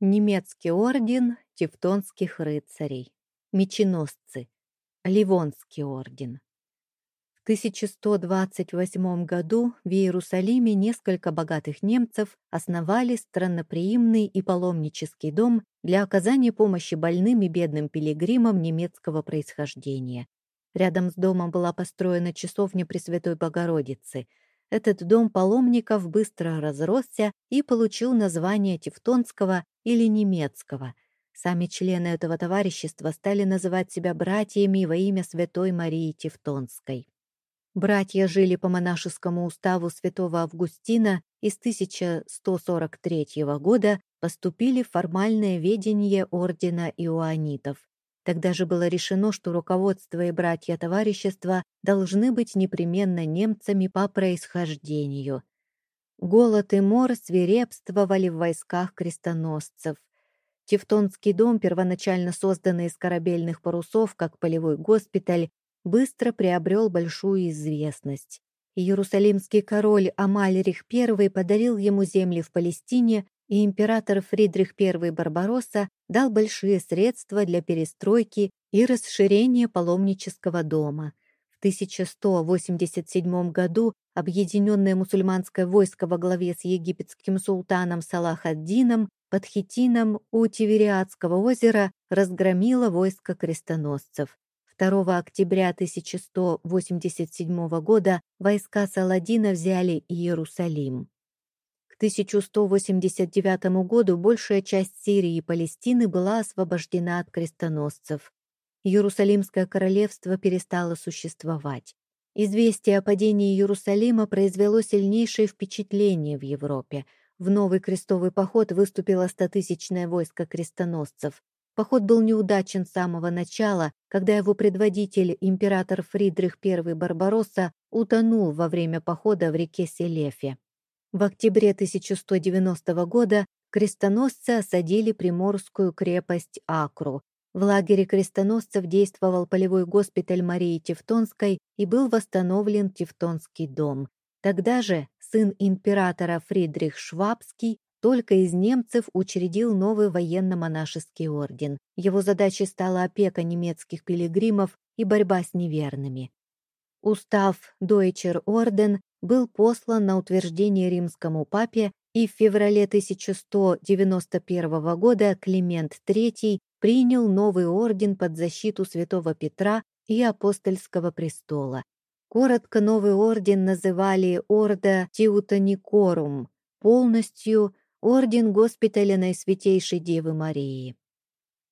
Немецкий орден Тевтонских рыцарей. Меченосцы. Ливонский орден. В 1128 году в Иерусалиме несколько богатых немцев основали странноприимный и паломнический дом для оказания помощи больным и бедным пилигримам немецкого происхождения. Рядом с домом была построена часовня Пресвятой Богородицы. Этот дом паломников быстро разросся и получил название Тевтонского или немецкого. Сами члены этого товарищества стали называть себя братьями во имя Святой Марии Тевтонской. Братья жили по монашескому уставу святого Августина и с 1143 года поступили в формальное ведение ордена иоанитов. Тогда же было решено, что руководство и братья товарищества должны быть непременно немцами по происхождению. Голод и мор свирепствовали в войсках крестоносцев. Тевтонский дом, первоначально созданный из корабельных парусов как полевой госпиталь, быстро приобрел большую известность. Иерусалимский король Амальрих I подарил ему земли в Палестине, и император Фридрих I Барбаросса дал большие средства для перестройки и расширения паломнического дома. В 1187 году объединенное мусульманское войско во главе с египетским султаном Салах ад-Дином под Хитином у Тивериадского озера разгромило войско крестоносцев. 2 октября 1187 года войска Саладина взяли Иерусалим. К 1189 году большая часть Сирии и Палестины была освобождена от крестоносцев. Иерусалимское королевство перестало существовать. Известие о падении Иерусалима произвело сильнейшее впечатление в Европе. В новый крестовый поход выступило стотысячное войско крестоносцев. Поход был неудачен с самого начала, когда его предводитель, император Фридрих I Барбаросса, утонул во время похода в реке Селефе. В октябре 1190 года крестоносцы осадили приморскую крепость Акру, в лагере крестоносцев действовал полевой госпиталь Марии Тевтонской и был восстановлен Тевтонский дом. Тогда же сын императора Фридрих Швабский только из немцев учредил новый военно-монашеский орден. Его задачей стала опека немецких пилигримов и борьба с неверными. Устав Deutscher Orden был послан на утверждение римскому папе, и в феврале 1191 года Климент III принял новый орден под защиту святого Петра и апостольского престола. Коротко новый орден называли Орда Тиутаникорум, полностью Орден Госпиталя Наисвятейшей Девы Марии.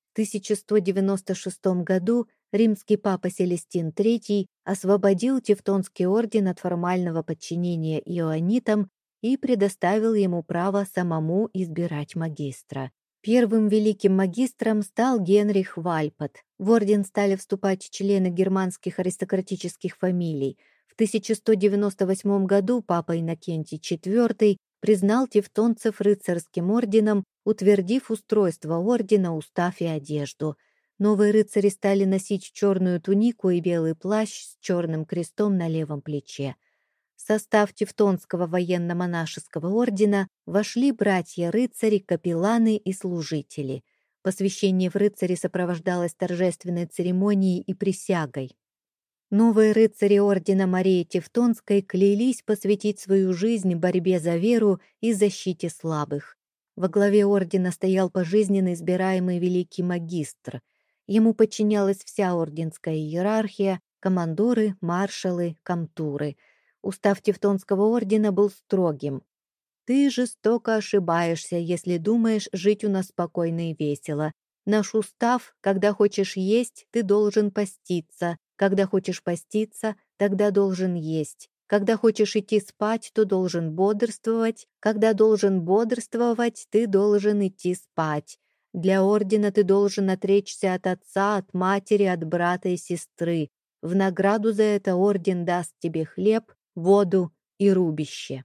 В 1196 году римский папа Селестин III освободил Тевтонский орден от формального подчинения иоаннитам и предоставил ему право самому избирать магистра. Первым великим магистром стал Генрих Вальпот. В орден стали вступать члены германских аристократических фамилий. В 1198 году папа Иннокентий IV признал тевтонцев рыцарским орденом, утвердив устройство ордена, устав и одежду. Новые рыцари стали носить черную тунику и белый плащ с черным крестом на левом плече состав Тевтонского военно-монашеского ордена вошли братья-рыцари, капелланы и служители. Посвящение в рыцари сопровождалось торжественной церемонией и присягой. Новые рыцари ордена Марии Тевтонской клялись посвятить свою жизнь борьбе за веру и защите слабых. Во главе ордена стоял пожизненно избираемый великий магистр. Ему подчинялась вся орденская иерархия, командоры, маршалы, комтуры — Устав Тевтонского ордена был строгим. «Ты жестоко ошибаешься, если думаешь жить у нас спокойно и весело. Наш устав, когда хочешь есть, ты должен поститься. Когда хочешь поститься, тогда должен есть. Когда хочешь идти спать, то должен бодрствовать. Когда должен бодрствовать, ты должен идти спать. Для ордена ты должен отречься от отца, от матери, от брата и сестры. В награду за это орден даст тебе хлеб, воду и рубище.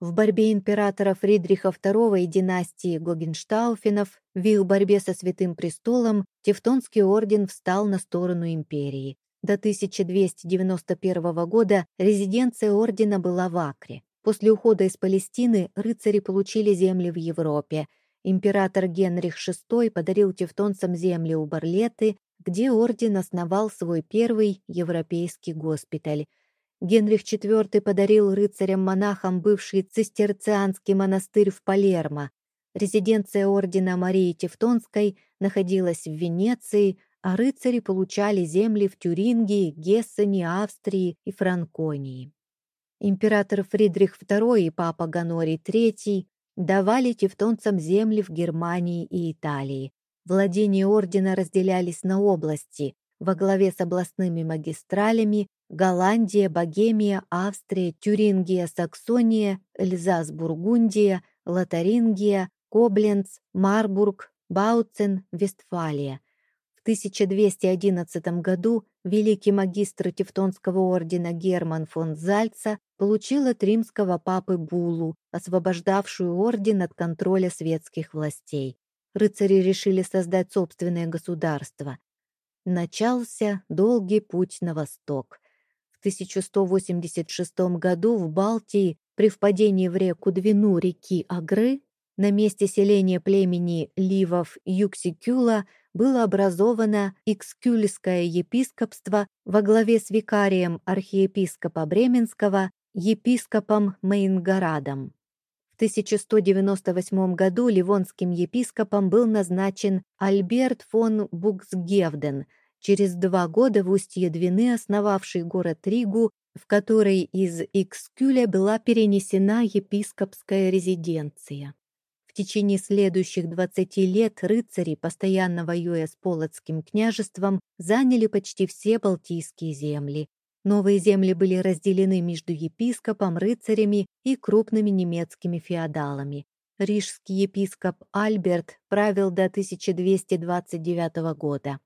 В борьбе императора Фридриха II и династии Гогенштауфенов в их борьбе со Святым Престолом Тевтонский орден встал на сторону империи. До 1291 года резиденция ордена была в Акре. После ухода из Палестины рыцари получили земли в Европе. Император Генрих VI подарил тевтонцам земли у Барлеты, где орден основал свой первый европейский госпиталь. Генрих IV подарил рыцарям-монахам бывший цистерцианский монастырь в Палермо. Резиденция ордена Марии Тевтонской находилась в Венеции, а рыцари получали земли в Тюрингии, Гессене, Австрии и Франконии. Император Фридрих II и папа Ганорий III давали тевтонцам земли в Германии и Италии. Владения ордена разделялись на области, во главе с областными магистралями Голландия, Богемия, Австрия, Тюрингия, Саксония, Эльзас, Бургундия, Лотарингия, Кобленц, Марбург, Бауцен, Вестфалия. В 1211 году великий магистр Тевтонского ордена Герман фон Зальца получил от римского папы буллу, освобождавшую орден от контроля светских властей. Рыцари решили создать собственное государство. Начался долгий путь на восток. В 1186 году в Балтии при впадении в реку Двину реки Агры на месте селения племени Ливов Юксикюла было образовано Икскюльское епископство во главе с викарием архиепископа Бременского, епископом Мейнгарадом. В 1198 году ливонским епископом был назначен Альберт фон Буксгевден, через два года в устье Двины основавший город Ригу, в который из Икскюля была перенесена епископская резиденция. В течение следующих 20 лет рыцари, постоянно воюя с Полоцким княжеством, заняли почти все Балтийские земли. Новые земли были разделены между епископом, рыцарями и крупными немецкими феодалами. Рижский епископ Альберт правил до 1229 года.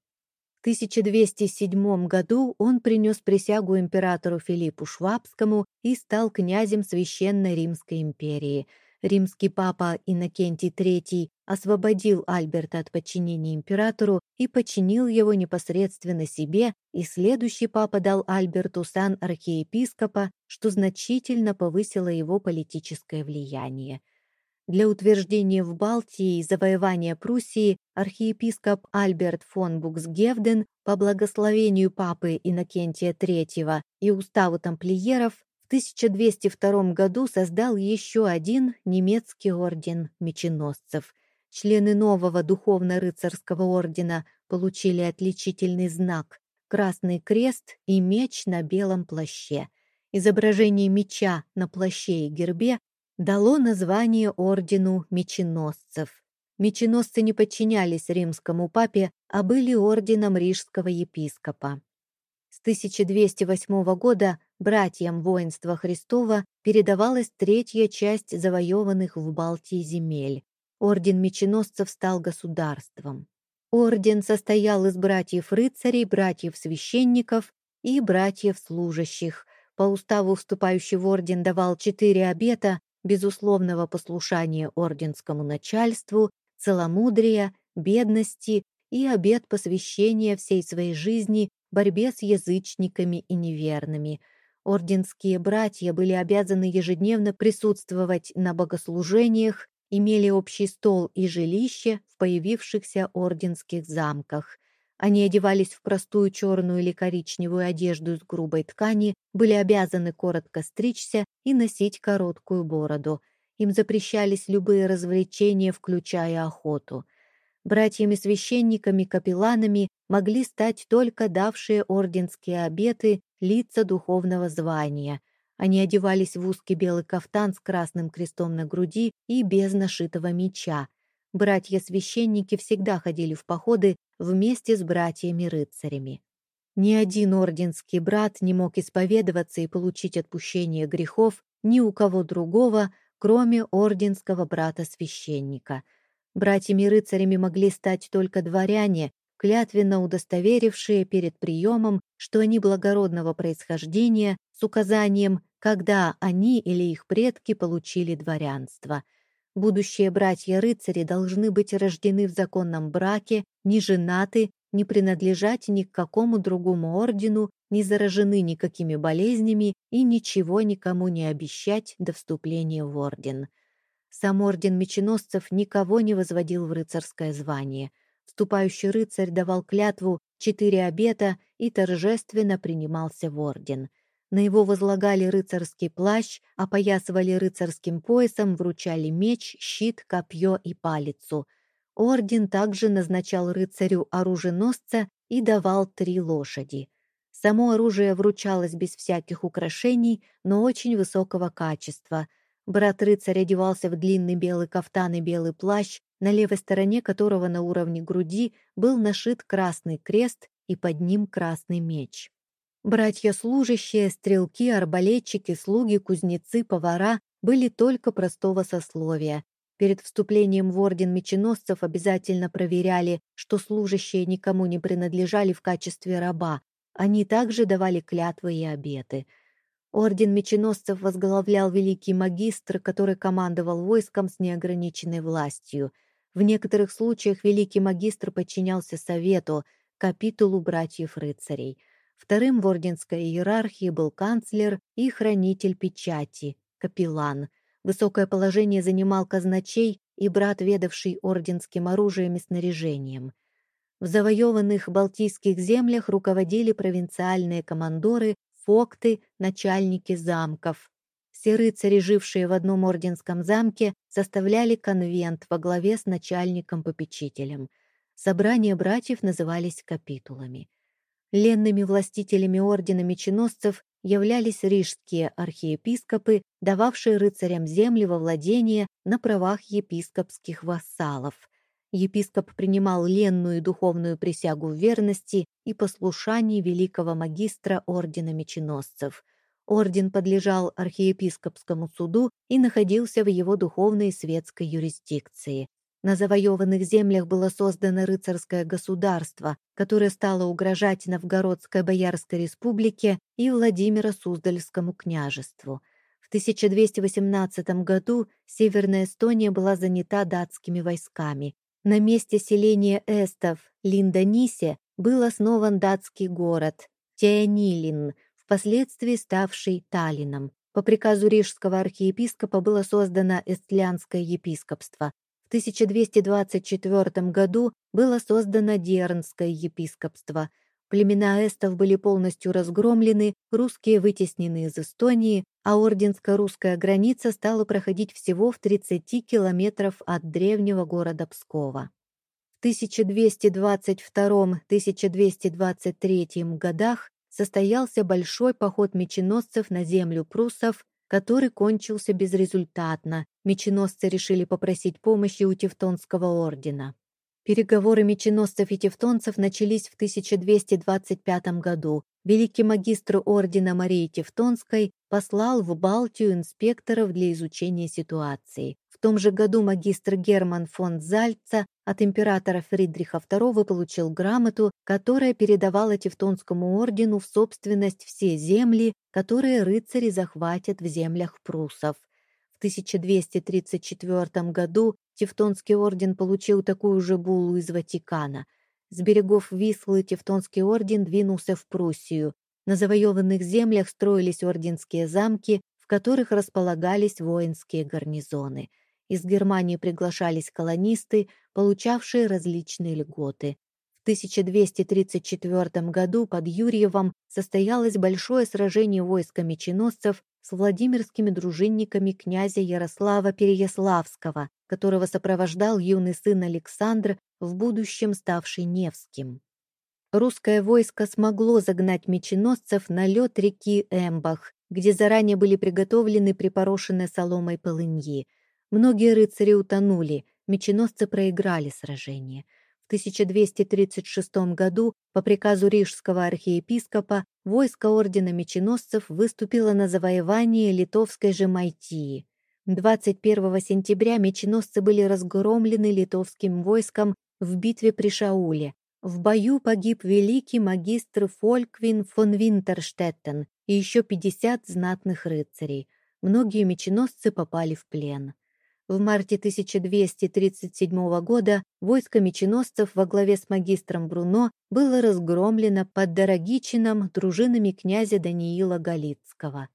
В 1207 году он принес присягу императору Филиппу Швабскому и стал князем Священной Римской империи – римский папа Иннокентий III освободил Альберта от подчинения императору и подчинил его непосредственно себе, и следующий папа дал Альберту сан архиепископа, что значительно повысило его политическое влияние. Для утверждения в Балтии и завоевания Пруссии архиепископ Альберт фон Буксгевден по благословению папы Иннокентия III и уставу тамплиеров 1202 году создал еще один немецкий орден меченосцев. Члены нового духовно-рыцарского ордена получили отличительный знак – красный крест и меч на белом плаще. Изображение меча на плаще и гербе дало название ордену меченосцев. Меченосцы не подчинялись римскому папе, а были орденом рижского епископа. С 1208 года братьям воинства Христова передавалась третья часть завоеванных в Балтии земель. Орден меченосцев стал государством. Орден состоял из братьев-рыцарей, братьев-священников и братьев-служащих. По уставу вступающий в орден давал четыре обета безусловного послушания орденскому начальству, целомудрия, бедности и обет посвящения всей своей жизни борьбе с язычниками и неверными. Орденские братья были обязаны ежедневно присутствовать на богослужениях, имели общий стол и жилище в появившихся орденских замках. Они одевались в простую черную или коричневую одежду из грубой ткани, были обязаны коротко стричься и носить короткую бороду. Им запрещались любые развлечения, включая охоту – Братьями-священниками-капелланами могли стать только давшие орденские обеты лица духовного звания. Они одевались в узкий белый кафтан с красным крестом на груди и без нашитого меча. Братья-священники всегда ходили в походы вместе с братьями-рыцарями. Ни один орденский брат не мог исповедоваться и получить отпущение грехов ни у кого другого, кроме орденского брата-священника – Братьями-рыцарями могли стать только дворяне, клятвенно удостоверившие перед приемом, что они благородного происхождения, с указанием, когда они или их предки получили дворянство. Будущие братья-рыцари должны быть рождены в законном браке, не женаты, не принадлежать ни к какому другому ордену, не заражены никакими болезнями и ничего никому не обещать до вступления в орден. Сам орден меченосцев никого не возводил в рыцарское звание. Вступающий рыцарь давал клятву четыре обета и торжественно принимался в орден. На его возлагали рыцарский плащ, опоясывали рыцарским поясом, вручали меч, щит, копье и палицу. Орден также назначал рыцарю оруженосца и давал три лошади. Само оружие вручалось без всяких украшений, но очень высокого качества. Брат рыцарь одевался в длинный белый кафтан и белый плащ, на левой стороне которого на уровне груди был нашит красный крест и под ним красный меч. Братья-служащие, стрелки, арбалетчики, слуги, кузнецы, повара были только простого сословия. Перед вступлением в орден меченосцев обязательно проверяли, что служащие никому не принадлежали в качестве раба. Они также давали клятвы и обеты. Орден меченосцев возглавлял великий магистр, который командовал войском с неограниченной властью. В некоторых случаях великий магистр подчинялся совету, капитулу братьев-рыцарей – Вторым в орденской иерархии был канцлер и хранитель печати, капеллан. Высокое положение занимал казначей и брат, ведавший орденским оружием и снаряжением. В завоеванных Балтийских землях руководили провинциальные командоры, фокты, начальники замков. Все рыцари, жившие в одном орденском замке, составляли конвент во главе с начальником-попечителем. Собрания братьев назывались капитулами. Ленными властителями ордена меченосцев являлись рижские архиепископы, дававшие рыцарям земли во владение на правах епископских вассалов. Епископ принимал ленную духовную присягу верности и послушании великого магистра ордена меченосцев. Орден подлежал архиепископскому суду и находился в его духовной и светской юрисдикции. На завоеванных землях было создано рыцарское государство, которое стало угрожать Новгородской Боярской республике и Владимиро-Суздальскому княжеству. В 1218 году Северная Эстония была занята датскими войсками. На месте селения эстов Линданисе был основан датский город Тианилин, впоследствии ставший Таллином. По приказу рижского архиепископа было создано Эстлянское епископство, в 1224 году было создано Дернское епископство. Племена эстов были полностью разгромлены, русские вытеснены из Эстонии, а орденско-русская граница стала проходить всего в 30 километров от древнего города Пскова. В 1222-1223 годах состоялся большой поход меченосцев на землю пруссов который кончился безрезультатно. Меченосцы решили попросить помощи у Тевтонского ордена. Переговоры меченосцев и тевтонцев начались в 1225 году. Великий магистр ордена Марии Тевтонской послал в Балтию инспекторов для изучения ситуации. В том же году магистр Герман фон Зальца от императора Фридриха II получил грамоту, которая передавала Тевтонскому ордену в собственность все земли, которые рыцари захватят в землях прусов. В 1234 году Тевтонский орден получил такую же буллу из Ватикана. С берегов Вислы Тевтонский орден двинулся в Пруссию. На завоеванных землях строились орденские замки, в которых располагались воинские гарнизоны – из Германии приглашались колонисты, получавшие различные льготы. В 1234 году под Юрьевом состоялось большое сражение войска меченосцев с владимирскими дружинниками князя Ярослава Переяславского, которого сопровождал юный сын Александр, в будущем ставший Невским. Русское войско смогло загнать меченосцев на лед реки Эмбах, где заранее были приготовлены припорошенные соломой полыньи. Многие рыцари утонули, меченосцы проиграли сражение. В 1236 году по приказу рижского архиепископа войско ордена меченосцев выступило на завоевание литовской же Майтии. 21 сентября меченосцы были разгромлены литовским войском в битве при Шауле. В бою погиб великий магистр Фольквин фон Винтерштеттен и еще 50 знатных рыцарей. Многие меченосцы попали в плен. В марте 1237 года войско меченосцев во главе с магистром Бруно было разгромлено под Дорогичином дружинами князя Даниила Галицкого.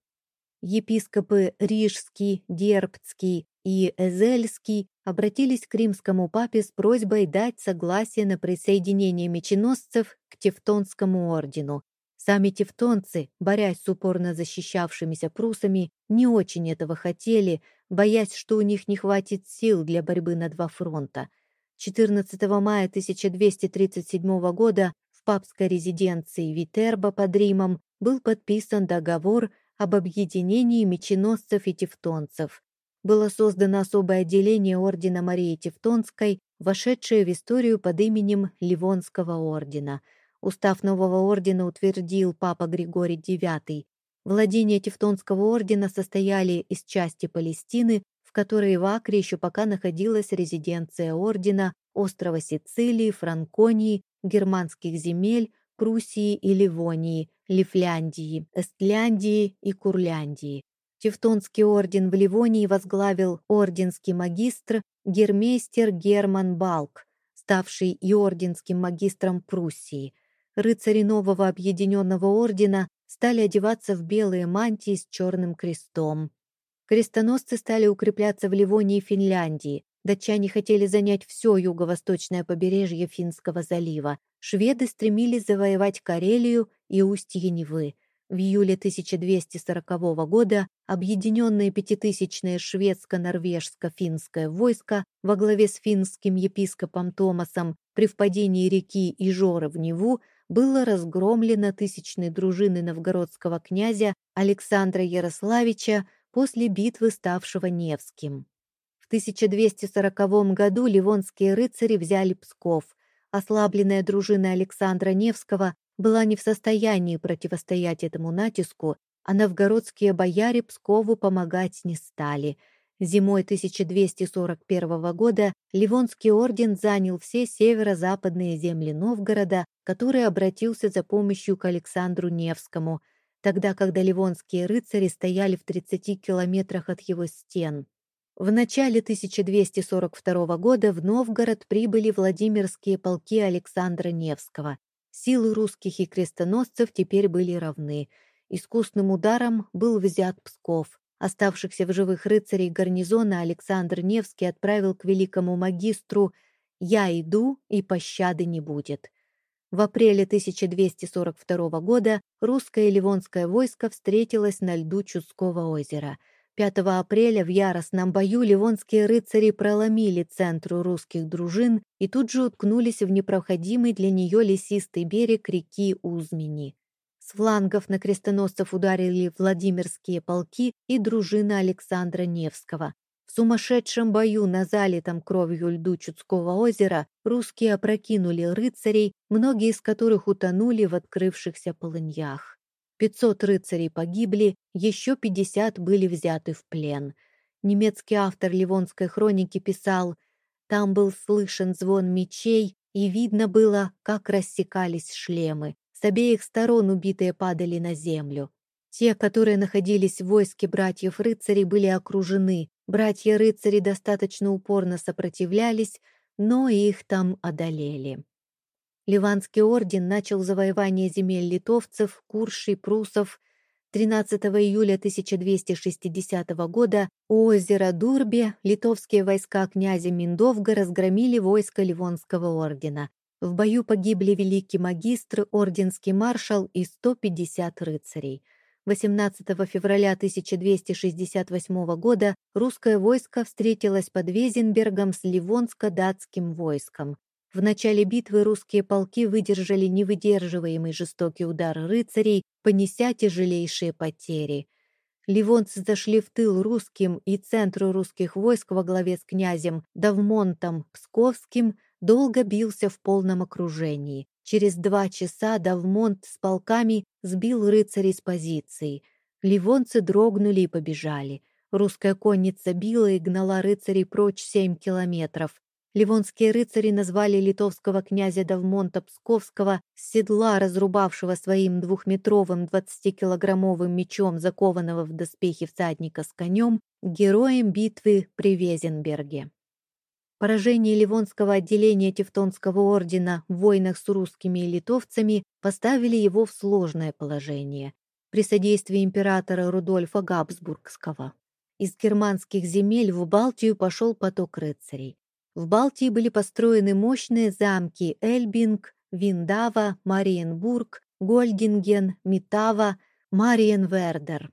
Епископы Рижский, Дербцкий и Эзельский обратились к римскому папе с просьбой дать согласие на присоединение меченосцев к Тевтонскому ордену. Сами тевтонцы, борясь с упорно защищавшимися прусами, не очень этого хотели, боясь, что у них не хватит сил для борьбы на два фронта. 14 мая 1237 года в папской резиденции Витербо под Римом был подписан договор об объединении меченосцев и тевтонцев. Было создано особое отделение Ордена Марии Тевтонской, вошедшее в историю под именем Ливонского ордена. Устав нового ордена утвердил папа Григорий IX. Владения Тевтонского ордена состояли из части Палестины, в которой в Акре еще пока находилась резиденция ордена, острова Сицилии, Франконии, германских земель, Пруссии и Ливонии, Лифляндии, Эстляндии и Курляндии. Тевтонский орден в Ливонии возглавил орденский магистр гермейстер Герман Балк, ставший и орденским магистром Пруссии. Рыцари нового объединенного ордена стали одеваться в белые мантии с черным крестом. Крестоносцы стали укрепляться в Ливонии и Финляндии. Датчане хотели занять все юго-восточное побережье Финского залива. Шведы стремились завоевать Карелию и устье Невы. В июле 1240 года объединенное пятитысячное шведско-норвежско-финское войско во главе с финским епископом Томасом при впадении реки Ижора в Неву было разгромлено тысячной дружины новгородского князя Александра Ярославича после битвы, ставшего Невским. В 1240 году ливонские рыцари взяли Псков. Ослабленная дружина Александра Невского была не в состоянии противостоять этому натиску, а новгородские бояре Пскову помогать не стали. Зимой 1241 года Ливонский орден занял все северо-западные земли Новгорода, который обратился за помощью к Александру Невскому, тогда когда ливонские рыцари стояли в 30 километрах от его стен. В начале 1242 года в Новгород прибыли Владимирские полки Александра Невского. Силы русских и крестоносцев теперь были равны. Искусным ударом был взят Псков. Оставшихся в живых рыцарей гарнизона Александр Невский отправил к великому магистру «Я иду, и пощады не будет». В апреле 1242 года русское и ливонское войско встретилось на льду Чудского озера – 5 апреля в яростном бою ливонские рыцари проломили центру русских дружин и тут же уткнулись в непроходимый для нее лесистый берег реки Узмени. С флангов на крестоносцев ударили Владимирские полки и дружина Александра Невского. В сумасшедшем бою на залитом кровью льду Чудского озера русские опрокинули рыцарей, многие из которых утонули в открывшихся полыньях. 500 рыцарей погибли, еще 50 были взяты в плен. Немецкий автор Ливонской хроники писал, «Там был слышен звон мечей, и видно было, как рассекались шлемы. С обеих сторон убитые падали на землю. Те, которые находились в войске братьев-рыцарей, были окружены. Братья-рыцари достаточно упорно сопротивлялись, но их там одолели. Ливанский орден начал завоевание земель литовцев, куршей, прусов. 13 июля 1260 года у озера Дурбе литовские войска князя Миндовга разгромили войско Ливонского ордена. В бою погибли великий магистр, орденский маршал и 150 рыцарей. 18 февраля 1268 года русское войско встретилось под Везенбергом с ливонско-датским войском. В начале битвы русские полки выдержали невыдерживаемый жестокий удар рыцарей, понеся тяжелейшие потери. Ливонцы зашли в тыл русским, и центру русских войск во главе с князем Давмонтом Псковским долго бился в полном окружении. Через два часа Давмонт с полками сбил рыцарей с позиций. Ливонцы дрогнули и побежали. Русская конница била и гнала рыцарей прочь семь километров. Ливонские рыцари назвали литовского князя Давмонта Псковского, седла разрубавшего своим двухметровым двадцатикилограммовым мечом закованного в доспехи всадника с конем, героем битвы при Везенберге. Поражение Ливонского отделения Тевтонского ордена в войнах с русскими и литовцами поставили его в сложное положение. при содействии императора Рудольфа Габсбургского. Из германских земель в Балтию пошел поток рыцарей. В Балтии были построены мощные замки Эльбинг, Виндава, Мариенбург, Гольдинген, Митава, Мариенвердер.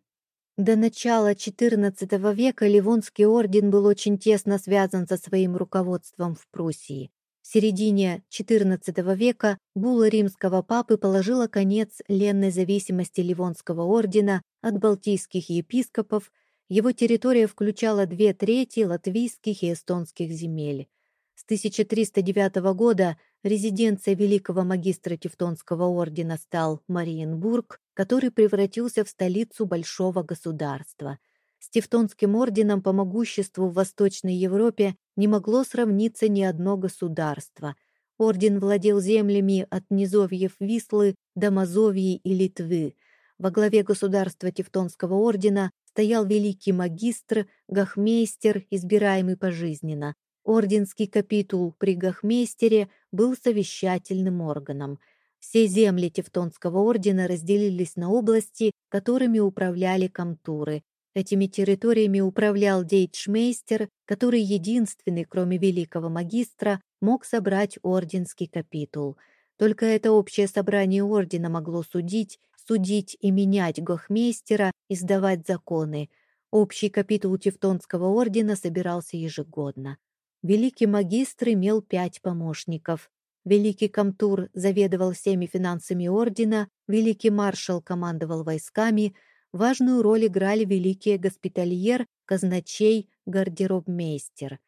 До начала XIV века Ливонский орден был очень тесно связан со своим руководством в Пруссии. В середине XIV века була римского папы положила конец ленной зависимости Ливонского ордена от балтийских епископов, его территория включала две трети латвийских и эстонских земель. С 1309 года резиденцией великого магистра Тевтонского ордена стал Мариенбург, который превратился в столицу большого государства. С Тевтонским орденом по могуществу в Восточной Европе не могло сравниться ни одно государство. Орден владел землями от низовьев Вислы до Мазовии и Литвы. Во главе государства Тевтонского ордена стоял великий магистр, гахмейстер, избираемый пожизненно. Орденский капитул при Гахмейстере был совещательным органом. Все земли Тевтонского ордена разделились на области, которыми управляли комтуры. Этими территориями управлял дейчмейстер, который единственный, кроме великого магистра, мог собрать орденский капитул. Только это общее собрание ордена могло судить, судить и менять гохмейстера, издавать законы. Общий капитул Тевтонского ордена собирался ежегодно. Великий магистр имел пять помощников. Великий комтур заведовал всеми финансами ордена, великий маршал командовал войсками, важную роль играли великие госпитальер, казначей, гардеробмейстер.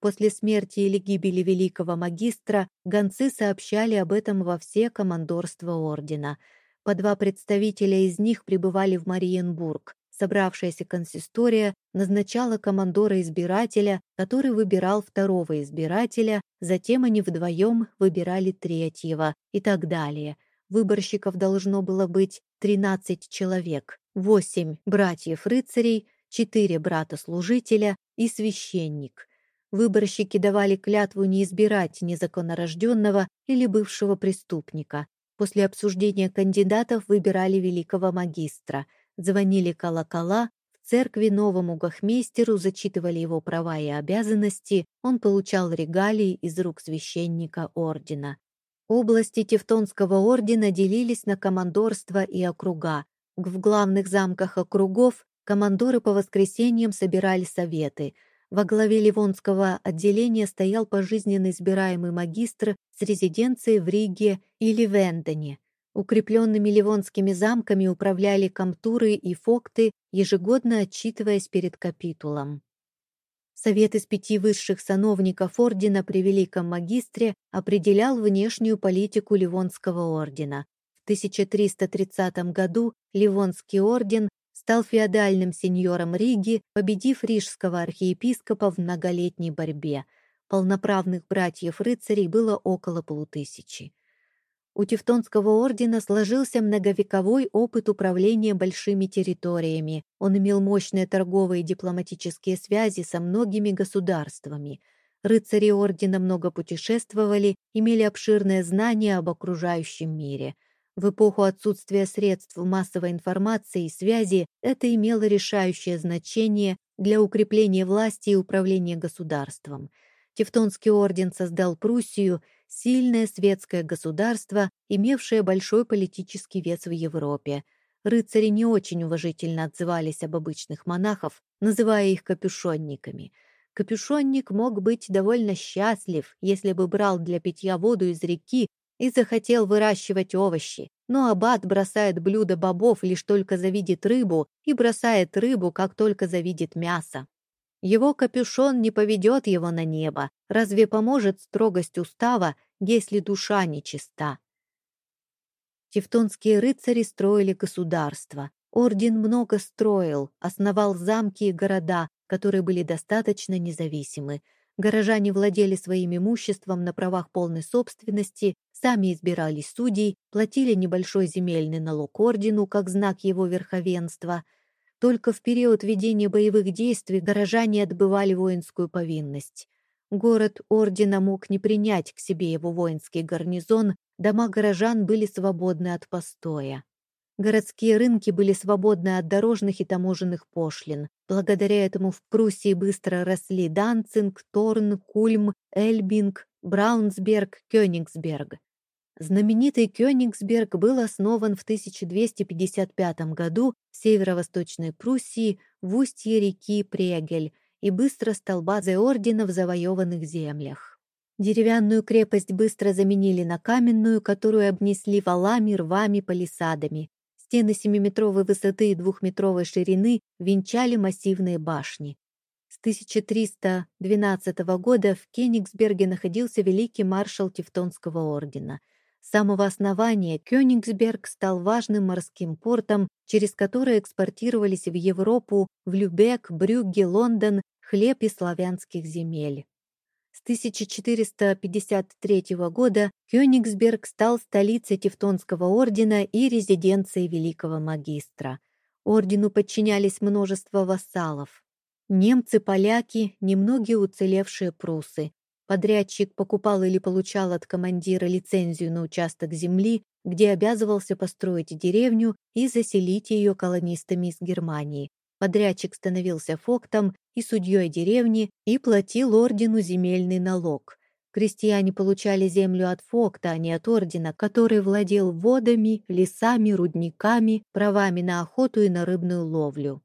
После смерти или гибели великого магистра гонцы сообщали об этом во все командорства ордена. По два представителя из них прибывали в Мариенбург. Собравшаяся консистория назначала командора-избирателя, который выбирал второго избирателя, затем они вдвоем выбирали третьего и так далее. Выборщиков должно было быть 13 человек, 8 братьев-рыцарей, 4 брата-служителя и священник. Выборщики давали клятву не избирать незаконнорожденного или бывшего преступника. После обсуждения кандидатов выбирали великого магистра – Звонили колокола, в церкви новому гохмейстеру зачитывали его права и обязанности, он получал регалии из рук священника ордена. Области Тевтонского ордена делились на командорство и округа. В главных замках округов командоры по воскресеньям собирали советы. Во главе Ливонского отделения стоял пожизненно избираемый магистр с резиденцией в Риге или Вендоне. Укрепленными ливонскими замками управляли комтуры и фокты, ежегодно отчитываясь перед капитулом. Совет из пяти высших сановников ордена при Великом Магистре определял внешнюю политику Ливонского ордена. В 1330 году Ливонский орден стал феодальным сеньором Риги, победив рижского архиепископа в многолетней борьбе. Полноправных братьев-рыцарей было около полутысячи. У Тевтонского ордена сложился многовековой опыт управления большими территориями. Он имел мощные торговые и дипломатические связи со многими государствами. Рыцари ордена много путешествовали, имели обширное знание об окружающем мире. В эпоху отсутствия средств массовой информации и связи это имело решающее значение для укрепления власти и управления государством. Тевтонский орден создал Пруссию – сильное светское государство, имевшее большой политический вес в Европе. Рыцари не очень уважительно отзывались об обычных монахов, называя их капюшонниками. Капюшонник мог быть довольно счастлив, если бы брал для питья воду из реки и захотел выращивать овощи. Но аббат бросает блюдо бобов лишь только завидит рыбу и бросает рыбу, как только завидит мясо. Его капюшон не поведет его на небо. Разве поможет строгость устава, если душа нечиста? Тевтонские рыцари строили государство. Орден много строил, основал замки и города, которые были достаточно независимы. Горожане владели своим имуществом на правах полной собственности, сами избирали судей, платили небольшой земельный налог ордену как знак его верховенства – только в период ведения боевых действий горожане отбывали воинскую повинность. Город ордена мог не принять к себе его воинский гарнизон, дома горожан были свободны от постоя. Городские рынки были свободны от дорожных и таможенных пошлин. Благодаря этому в Пруссии быстро росли Данцинг, Торн, Кульм, Эльбинг, Браунсберг, Кёнигсберг. Знаменитый Кёнигсберг был основан в 1255 году в северо-восточной Пруссии в устье реки Прегель и быстро стал базой ордена в завоеванных землях. Деревянную крепость быстро заменили на каменную, которую обнесли валами, рвами, палисадами. Стены семиметровой высоты и двухметровой ширины венчали массивные башни. С 1312 года в Кенигсберге находился великий маршал Тевтонского ордена. С самого основания Кёнигсберг стал важным морским портом, через который экспортировались в Европу, в Любек, Брюгге, Лондон хлеб из славянских земель. С 1453 года Кёнигсберг стал столицей Тевтонского ордена и резиденцией великого магистра. Ордену подчинялись множество вассалов. Немцы, поляки, немногие уцелевшие прусы. Подрядчик покупал или получал от командира лицензию на участок земли, где обязывался построить деревню и заселить ее колонистами из Германии. Подрядчик становился фоктом и судьей деревни и платил ордену земельный налог. Крестьяне получали землю от фокта, а не от ордена, который владел водами, лесами, рудниками, правами на охоту и на рыбную ловлю.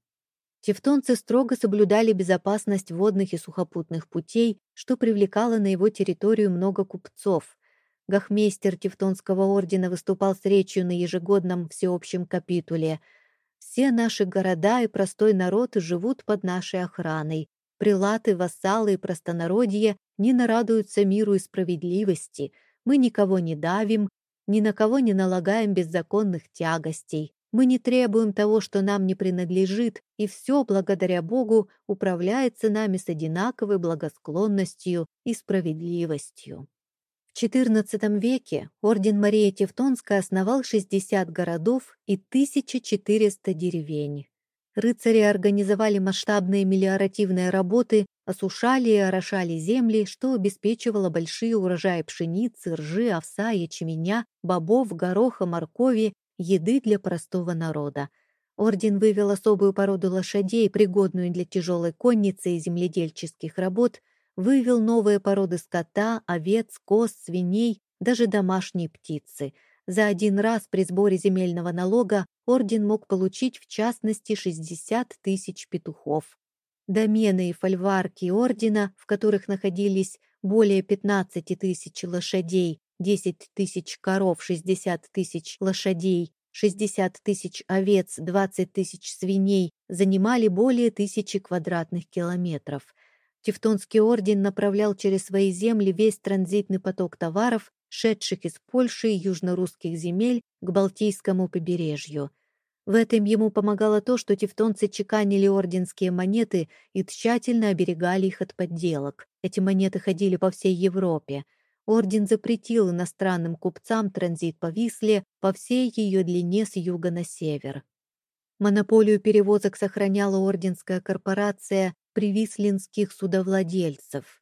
Тевтонцы строго соблюдали безопасность водных и сухопутных путей, что привлекало на его территорию много купцов. Гахмейстер Тевтонского ордена выступал с речью на ежегодном всеобщем капитуле – все наши города и простой народ живут под нашей охраной. Прилаты, вассалы и простонародье не нарадуются миру и справедливости. Мы никого не давим, ни на кого не налагаем беззаконных тягостей. Мы не требуем того, что нам не принадлежит, и все, благодаря Богу, управляется нами с одинаковой благосклонностью и справедливостью. XIV веке орден Марии Тевтонской основал 60 городов и 1400 деревень. Рыцари организовали масштабные мелиоративные работы, осушали и орошали земли, что обеспечивало большие урожаи пшеницы, ржи, овса, ячменя, бобов, гороха, моркови, еды для простого народа. Орден вывел особую породу лошадей, пригодную для тяжелой конницы и земледельческих работ – вывел новые породы скота, овец, коз, свиней, даже домашние птицы. За один раз при сборе земельного налога орден мог получить в частности 60 тысяч петухов. Домены и фольварки ордена, в которых находились более 15 тысяч лошадей, 10 тысяч коров, 60 тысяч лошадей, 60 тысяч овец, 20 тысяч свиней, занимали более тысячи квадратных километров. Тевтонский орден направлял через свои земли весь транзитный поток товаров, шедших из Польши и южно-русских земель к Балтийскому побережью. В этом ему помогало то, что тевтонцы чеканили орденские монеты и тщательно оберегали их от подделок. Эти монеты ходили по всей Европе. Орден запретил иностранным купцам транзит по Висле по всей ее длине с юга на север. Монополию перевозок сохраняла орденская корпорация привислинских судовладельцев.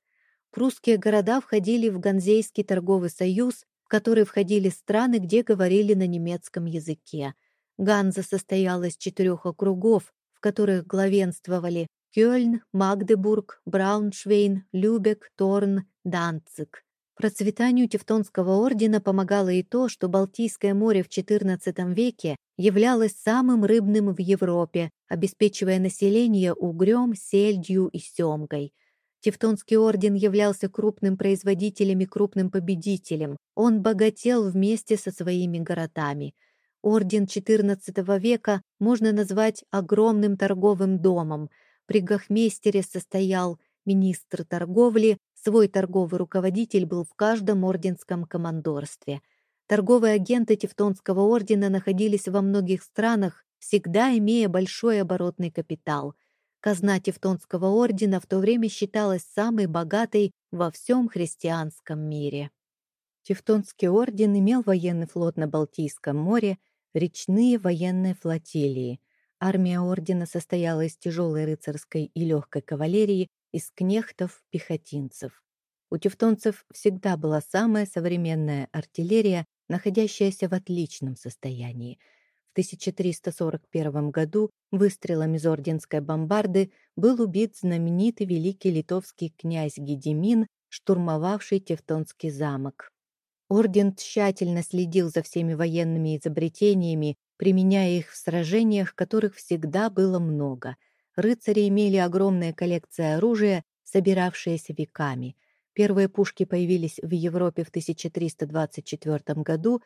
Прусские города входили в Ганзейский торговый союз, в который входили страны, где говорили на немецком языке. Ганза состояла из четырех округов, в которых главенствовали Кёльн, Магдебург, Брауншвейн, Любек, Торн, Данциг. Процветанию Тевтонского ордена помогало и то, что Балтийское море в XIV веке являлось самым рыбным в Европе, обеспечивая население угрём, сельдью и семгой. Тевтонский орден являлся крупным производителем и крупным победителем. Он богател вместе со своими городами. Орден XIV века можно назвать огромным торговым домом. При Гахмейстере состоял министр торговли, Свой торговый руководитель был в каждом орденском командорстве. Торговые агенты Тевтонского ордена находились во многих странах, всегда имея большой оборотный капитал. Казна Тевтонского ордена в то время считалась самой богатой во всем христианском мире. Тевтонский орден имел военный флот на Балтийском море, речные военные флотилии. Армия ордена состояла из тяжелой рыцарской и легкой кавалерии, из кнехтов, пехотинцев. У тевтонцев всегда была самая современная артиллерия, находящаяся в отличном состоянии. В 1341 году выстрелом из орденской бомбарды был убит знаменитый великий литовский князь Гедемин, штурмовавший Тевтонский замок. Орден тщательно следил за всеми военными изобретениями, применяя их в сражениях, которых всегда было много. Рыцари имели огромные коллекции оружия, собиравшиеся веками. Первые пушки появились в Европе в 1324 году,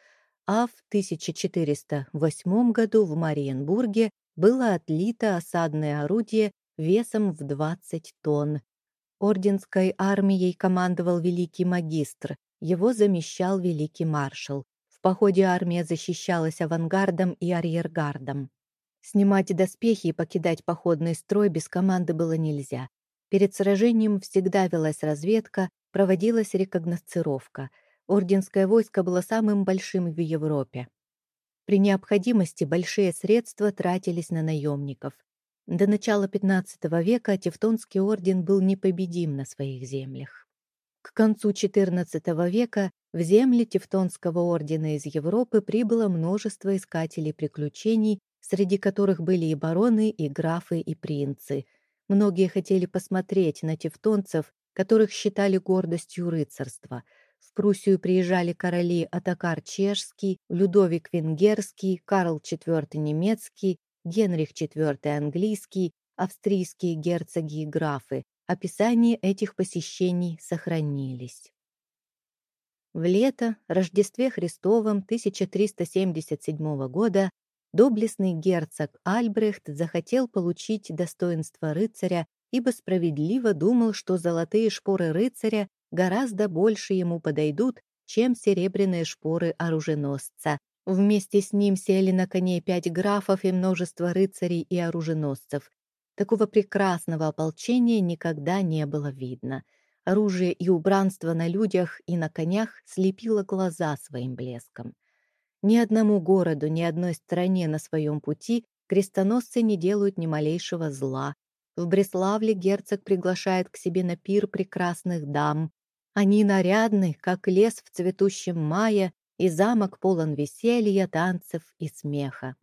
а в 1408 году в Мариенбурге было отлито осадное орудие весом в 20 тонн. Орденской армией командовал великий магистр, его замещал великий маршал. В походе армия защищалась авангардом и арьергардом. Снимать доспехи и покидать походный строй без команды было нельзя. Перед сражением всегда велась разведка, проводилась рекогносцировка. Орденское войско было самым большим в Европе. При необходимости большие средства тратились на наемников. До начала XV века Тевтонский орден был непобедим на своих землях. К концу XIV века в земли Тевтонского ордена из Европы прибыло множество искателей приключений, среди которых были и бароны, и графы, и принцы. Многие хотели посмотреть на тевтонцев, которых считали гордостью рыцарства – в Пруссию приезжали короли Атакар Чешский, Людовик Венгерский, Карл IV Немецкий, Генрих IV Английский, австрийские герцоги и графы. Описания этих посещений сохранились. В лето, Рождестве Христовом 1377 года, доблестный герцог Альбрехт захотел получить достоинство рыцаря, ибо справедливо думал, что золотые шпоры рыцаря гораздо больше ему подойдут, чем серебряные шпоры оруженосца. Вместе с ним сели на коней пять графов и множество рыцарей и оруженосцев. Такого прекрасного ополчения никогда не было видно. Оружие и убранство на людях и на конях слепило глаза своим блеском. Ни одному городу, ни одной стране на своем пути крестоносцы не делают ни малейшего зла. В Бреславле герцог приглашает к себе на пир прекрасных дам, они нарядны, как лес в цветущем мае, и замок полон веселья, танцев и смеха.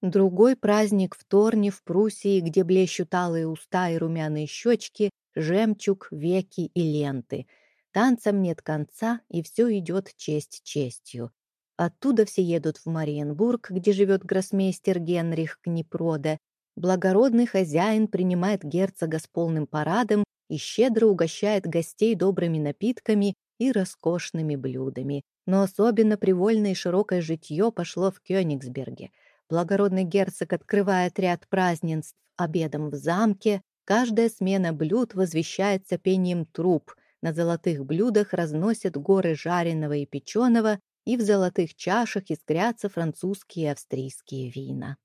Другой праздник в Торне, в Пруссии, где блещут алые уста и румяные щечки, жемчуг, веки и ленты. Танцам нет конца, и все идет честь честью. Оттуда все едут в Мариенбург, где живет гроссмейстер Генрих Книпроде. Благородный хозяин принимает герцога с полным парадом и щедро угощает гостей добрыми напитками и роскошными блюдами. Но особенно привольное и широкое житье пошло в Кёнигсберге. Благородный герцог открывает ряд празднеств обедом в замке, каждая смена блюд возвещается пением труб, на золотых блюдах разносят горы жареного и печеного, и в золотых чашах искрятся французские и австрийские вина.